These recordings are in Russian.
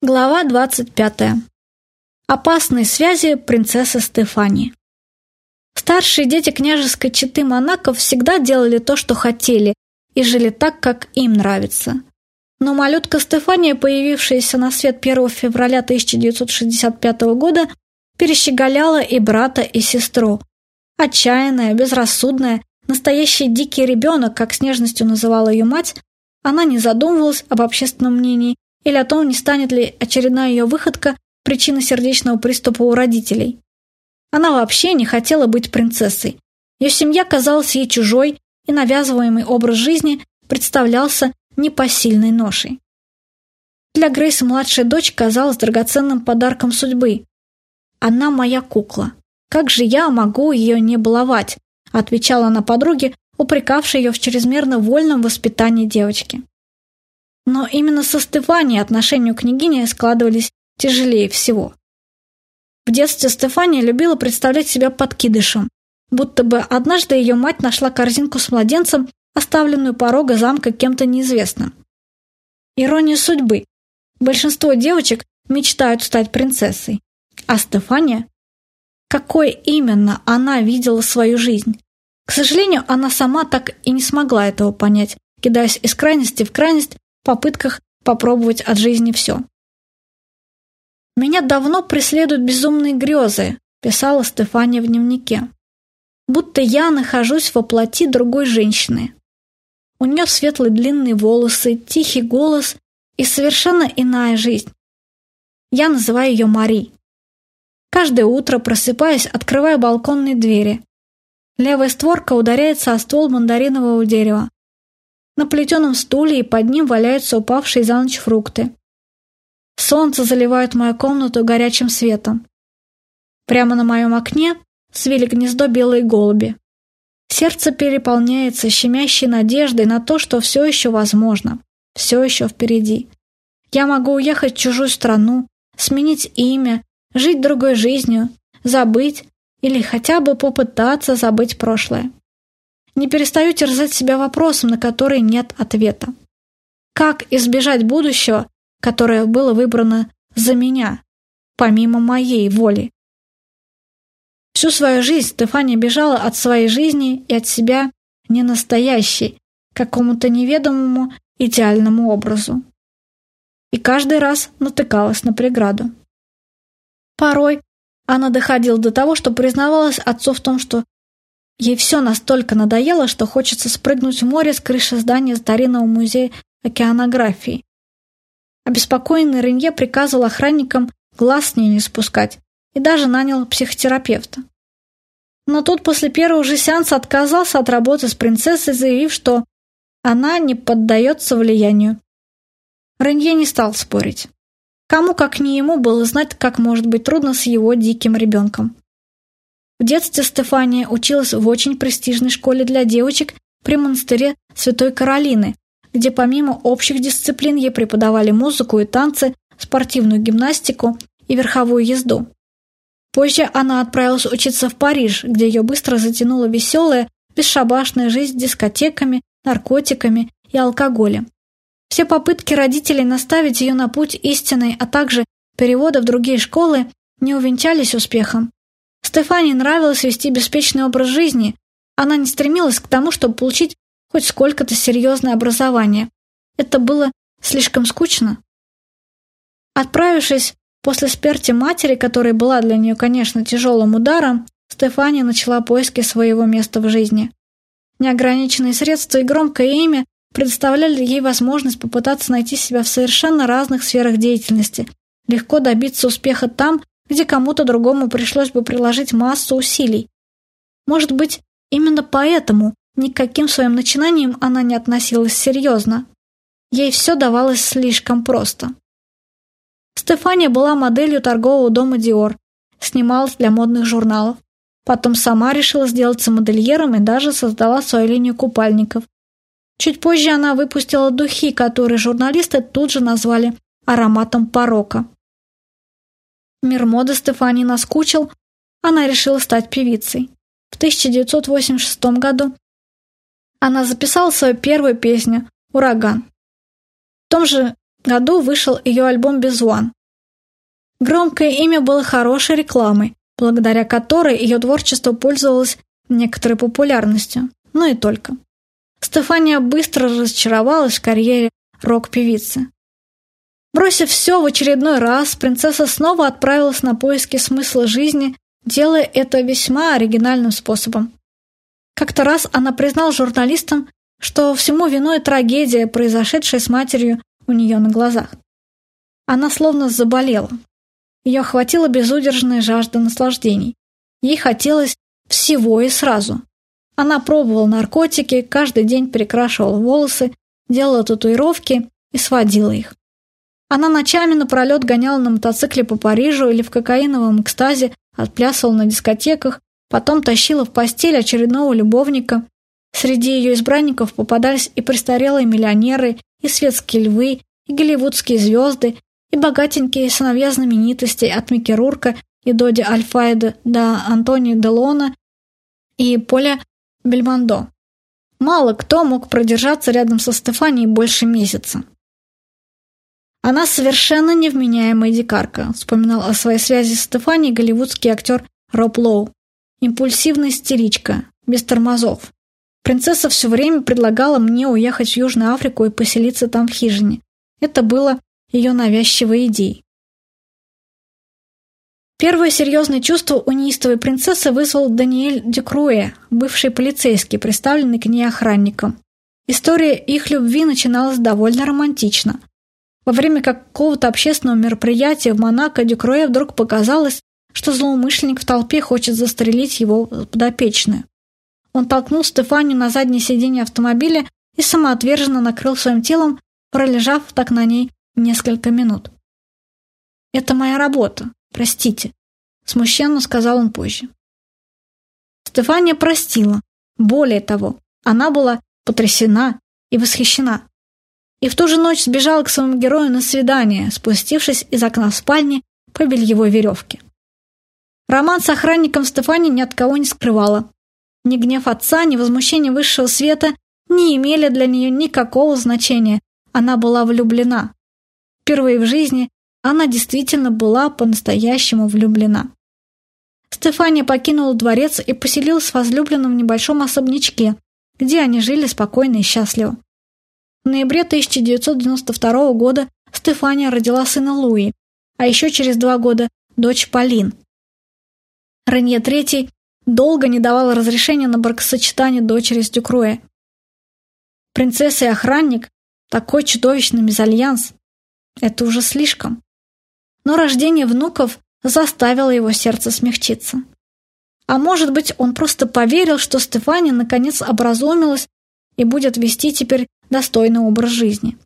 Глава 25. Опасные связи принцессы Стефани. Старшие дети княжеской четы Монаков всегда делали то, что хотели, и жили так, как им нравится. Но малютка Стефания, появившаяся на свет 1 февраля 1965 года, перещеголяла и брата, и сестру. Отчаянная, безрассудная, настоящий дикий ребенок, как с нежностью называла ее мать, она не задумывалась об общественном мнении или о том, не станет ли очередная ее выходка причиной сердечного приступа у родителей. Она вообще не хотела быть принцессой. Ее семья казалась ей чужой, и навязываемый образ жизни представлялся непосильной ношей. Для Грейс младшая дочь казалась драгоценным подарком судьбы. «Она моя кукла. Как же я могу ее не баловать?» отвечала она подруге, упрекавшей ее в чрезмерно вольном воспитании девочки. Но именно со Стефанией отношения у княгини складывались тяжелее всего. В детстве Стефания любила представлять себя подкидышем, будто бы однажды ее мать нашла корзинку с младенцем, оставленную порога замка кем-то неизвестным. Ирония судьбы. Большинство девочек мечтают стать принцессой. А Стефания? Какой именно она видела свою жизнь? К сожалению, она сама так и не смогла этого понять, кидаясь из крайности в крайность попытках попробовать от жизни все. «Меня давно преследуют безумные грезы», – писала Стефания в дневнике. «Будто я нахожусь во плоти другой женщины. У нее светлые длинные волосы, тихий голос и совершенно иная жизнь. Я называю ее Мари. Каждое утро, просыпаясь, открываю балконные двери. Левая створка ударяется о ствол мандаринового дерева. На плетеном стуле и под ним валяются упавшие за ночь фрукты. Солнце заливает мою комнату горячим светом. Прямо на моем окне свели гнездо белые голуби. Сердце переполняется щемящей надеждой на то, что все еще возможно, все еще впереди. Я могу уехать в чужую страну, сменить имя, жить другой жизнью, забыть или хотя бы попытаться забыть прошлое. Не перестаю терзать себя вопросом, на который нет ответа. Как избежать будущего, которое было выбрано за меня, помимо моей воли? Всю свою жизнь Стефания бежала от своей жизни и от себя не настоящей, какому-то неведомому идеальному образу. И каждый раз натыкалась на преграду. Порой она доходила до того, что признавалась отцу в том, что Ей все настолько надоело, что хочется спрыгнуть в море с крыши здания старинного музея океанографии. Обеспокоенный Ренье приказывал охранникам глаз с ней не спускать и даже нанял психотерапевта. Но тут после первого же сеанса отказался от работы с принцессой, заявив, что она не поддается влиянию. Ренье не стал спорить. Кому, как не ему, было знать, как может быть трудно с его диким ребенком. В детстве Стефания училась в очень престижной школе для девочек при монастыре Святой Каролины, где помимо общих дисциплин ей преподавали музыку и танцы, спортивную гимнастику и верховую езду. Позже она отправилась учиться в Париж, где ее быстро затянула веселая, бесшабашная жизнь с дискотеками, наркотиками и алкоголем. Все попытки родителей наставить ее на путь истинный, а также перевода в другие школы не увенчались успехом. Стефании нравилось вести беспечный образ жизни. Она не стремилась к тому, чтобы получить хоть сколько-то серьезное образование. Это было слишком скучно. Отправившись после смерти матери, которая была для нее, конечно, тяжелым ударом, Стефания начала поиски своего места в жизни. Неограниченные средства и громкое имя предоставляли ей возможность попытаться найти себя в совершенно разных сферах деятельности, легко добиться успеха там, где кому-то другому пришлось бы приложить массу усилий. Может быть, именно поэтому никаким своим начинаниям она не относилась серьезно. Ей все давалось слишком просто. Стефания была моделью торгового дома Dior, снималась для модных журналов. Потом сама решила сделаться модельером и даже создала свою линию купальников. Чуть позже она выпустила духи, которые журналисты тут же назвали ароматом порока. Мир моды Стефании наскучил, она решила стать певицей. В 1986 году она записала свою первую песню «Ураган». В том же году вышел ее альбом «Безуан». Громкое имя было хорошей рекламой, благодаря которой ее творчество пользовалось некоторой популярностью, но и только. Стефания быстро разочаровалась в карьере рок-певицы. Бросив все в очередной раз, принцесса снова отправилась на поиски смысла жизни, делая это весьма оригинальным способом. Как-то раз она признала журналистам, что всему виной трагедия, произошедшая с матерью у нее на глазах. Она словно заболела. Ее охватила безудержная жажда наслаждений. Ей хотелось всего и сразу. Она пробовала наркотики, каждый день перекрашивала волосы, делала татуировки и сводила их. Она ночами напролет гоняла на мотоцикле по Парижу или в кокаиновом экстазе отплясывала на дискотеках, потом тащила в постель очередного любовника. Среди ее избранников попадались и престарелые миллионеры, и светские львы, и голливудские звезды, и богатенькие сыновья знаменитостей от Микки Рурка и Доди Альфайда до Антони Делона и Поля Бельмондо. Мало кто мог продержаться рядом со Стефанией больше месяца. Она совершенно невменяемая дикарка, вспоминал о своей связи с Стефанией голливудский актер Роб Лоу. Импульсивная истеричка, без тормозов. Принцесса все время предлагала мне уехать в Южную Африку и поселиться там в хижине. Это было ее навязчивой идеей. Первое серьезное чувство у неистовой принцессы вызвал Даниэль Дюкруэ, бывший полицейский, представленный к ней охранником. История их любви начиналась довольно романтично. Во время какого-то общественного мероприятия в Монако Дюкруэ вдруг показалось, что злоумышленник в толпе хочет застрелить его подопечную. Он толкнул Стефанию на заднее сиденье автомобиля и самоотверженно накрыл своим телом, пролежав так на ней несколько минут. «Это моя работа», «Простите», — смущенно сказал он позже. Стефания простила. Более того, она была потрясена и восхищена. И в ту же ночь сбежала к своему герою на свидание, спустившись из окна в спальне по бельевой веревке. Роман с охранником Стефани ни от кого не скрывала. Ни гнев отца, ни возмущение высшего света не имели для нее никакого значения. Она была влюблена. Впервые в жизни она действительно была по-настоящему влюблена. Стефания покинула дворец и поселилась с возлюбленным в небольшом особнячке, где они жили спокойно и счастливо. В ноябре 1992 года Стефания родила сына Луи, а еще через два года – дочь Полин. Ренье III долго не давал разрешения на бракосочетание дочери с Дюкруэ. Принцесса и охранник – такой чудовищный мезальянс. Это уже слишком но рождение внуков заставило его сердце смягчиться. А может быть, он просто поверил, что Стефания наконец образумилась и будет вести теперь достойный образ жизни.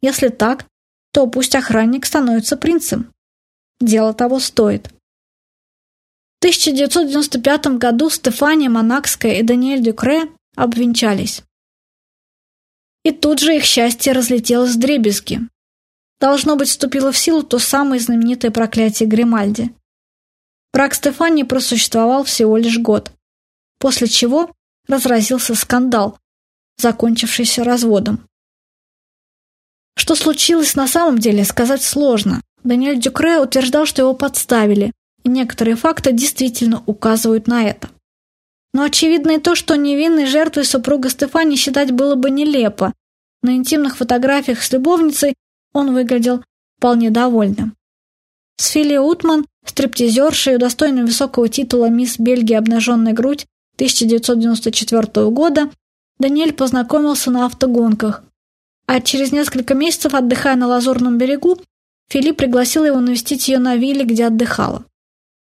Если так, то пусть охранник становится принцем. Дело того стоит. В 1995 году Стефания Монакская и Даниэль Дюкре обвенчались. И тут же их счастье разлетелось в дребезги. Должно быть, вступило в силу то самое знаменитое проклятие Гримальди. Брак Стефани просуществовал всего лишь год, после чего разразился скандал, закончившийся разводом. Что случилось на самом деле, сказать сложно. Даниэль Дюкре утверждал, что его подставили, и некоторые факты действительно указывают на это. Но очевидно и то, что невинной жертвой супруга Стефани считать было бы нелепо. На интимных фотографиях с любовницей он выглядел вполне довольным. С Фили Утман, стриптизершей, удостоенной высокого титула «Мисс Бельгии. Обнаженная грудь» 1994 года, Даниэль познакомился на автогонках. А через несколько месяцев, отдыхая на Лазурном берегу, Филипп пригласил его навестить ее на вилле, где отдыхала.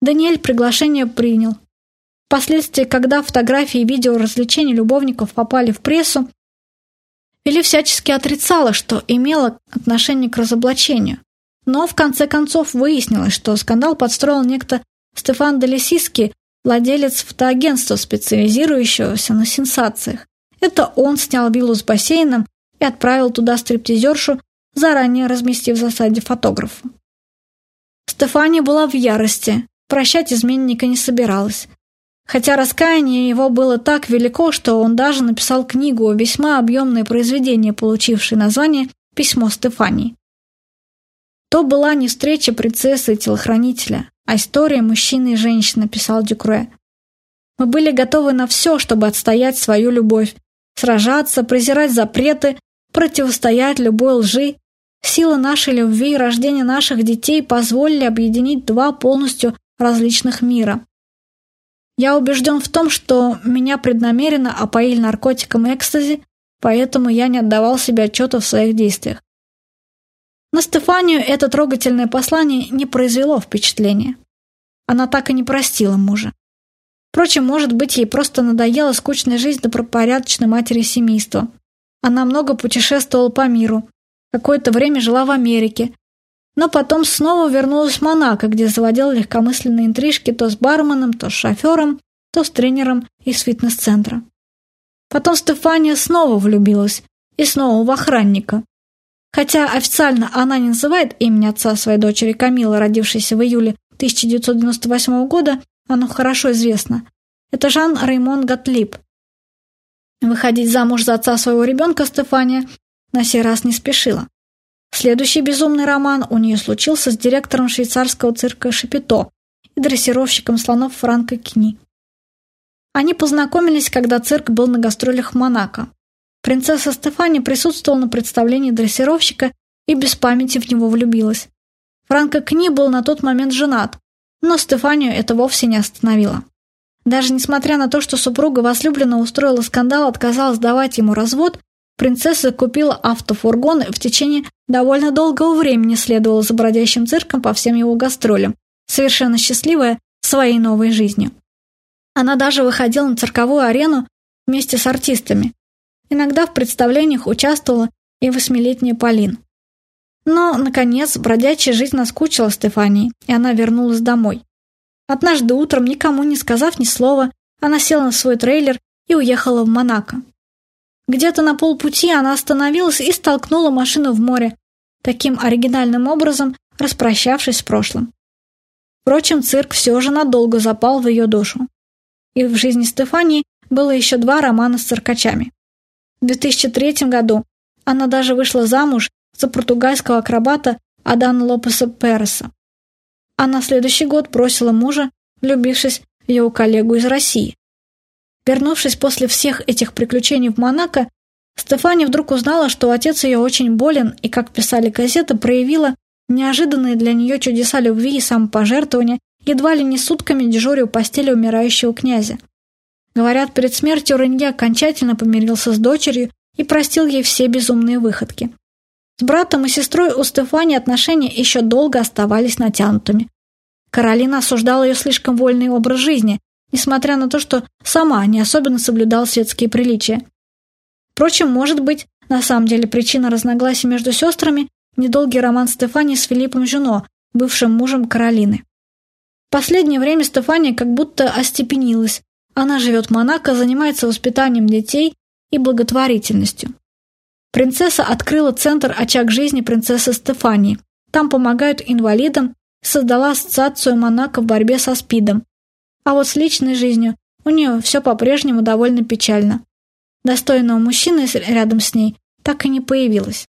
Даниэль приглашение принял. Впоследствии, когда фотографии и видео развлечений любовников попали в прессу, или всячески отрицала, что имела отношение к разоблачению. Но в конце концов выяснилось, что скандал подстроил некто Стефан Делесиски, владелец фотоагентства, специализирующегося на сенсациях. Это он снял виллу с бассейном и отправил туда стриптизершу, заранее разместив в засаде фотографа. Стефания была в ярости, прощать изменника не собиралась. Хотя раскаяние его было так велико, что он даже написал книгу, весьма объемное произведение, получившее название «Письмо Стефании». То была не встреча принцессы и телохранителя, а история мужчины и женщины, писал Дюкре. Мы были готовы на все, чтобы отстоять свою любовь, сражаться, презирать запреты, противостоять любой лжи. Сила нашей любви и рождение наших детей позволили объединить два полностью различных мира. Я убежден в том, что меня преднамеренно опоили наркотиком экстази, поэтому я не отдавал себе отчета в своих действиях. На Стефанию это трогательное послание не произвело впечатления. Она так и не простила мужа. Впрочем, может быть, ей просто надоела скучная жизнь добропорядочной матери семейства. Она много путешествовала по миру, какое-то время жила в Америке, но потом снова вернулась в Монако, где заводила легкомысленные интрижки то с барменом, то с шофером, то с тренером из фитнес-центра. Потом Стефания снова влюбилась, и снова в охранника. Хотя официально она не называет имени отца своей дочери Камилы, родившейся в июле 1998 года, оно хорошо известно. Это Жан Реймон Готлиб. Выходить замуж за отца своего ребенка Стефания на сей раз не спешила. Следующий безумный роман у нее случился с директором швейцарского цирка Шапито и дрессировщиком слонов Франко Кини. Они познакомились, когда цирк был на гастролях в Монако. Принцесса Стефания присутствовала на представлении дрессировщика и без памяти в него влюбилась. Франко Кни был на тот момент женат, но Стефанию это вовсе не остановило. Даже несмотря на то, что супруга возлюбленно устроила скандал, отказалась давать ему развод, принцесса купила автофургон и в течение довольно долгого времени следовала за бродящим цирком по всем его гастролям, совершенно счастливая своей новой жизнью. Она даже выходила на цирковую арену вместе с артистами. Иногда в представлениях участвовала и восьмилетняя Полин. Но, наконец, бродячая жизнь наскучила Стефании, и она вернулась домой. Однажды утром, никому не сказав ни слова, она села на свой трейлер и уехала в Монако. Где-то на полпути она остановилась и столкнула машину в море, таким оригинальным образом распрощавшись с прошлым. Впрочем, цирк все же надолго запал в ее душу. И в жизни Стефании было еще два романа с циркачами. В 2003 году она даже вышла замуж за португальского акробата Адана Лопеса Переса. А на следующий год бросила мужа, влюбившись в его коллегу из России. Вернувшись после всех этих приключений в Монако, Стефани вдруг узнала, что отец ее очень болен и, как писали газеты, проявила неожиданные для нее чудеса любви и самопожертвования, едва ли не сутками дежуря у постели умирающего князя. Говорят, перед смертью Ренье окончательно помирился с дочерью и простил ей все безумные выходки. С братом и сестрой у Стефани отношения еще долго оставались натянутыми. Каролина осуждала ее слишком вольный образ жизни, несмотря на то, что сама не особенно соблюдала светские приличия. Впрочем, может быть, на самом деле причина разногласий между сестрами – недолгий роман Стефани с Филиппом Жюно, бывшим мужем Каролины. В последнее время Стефания как будто остепенилась. Она живет в Монако, занимается воспитанием детей и благотворительностью. Принцесса открыла центр «Очаг жизни принцессы Стефании». Там помогают инвалидам, создала ассоциацию Монако в борьбе со СПИДом. А вот с личной жизнью у нее все по-прежнему довольно печально. Достойного мужчины рядом с ней так и не появилось.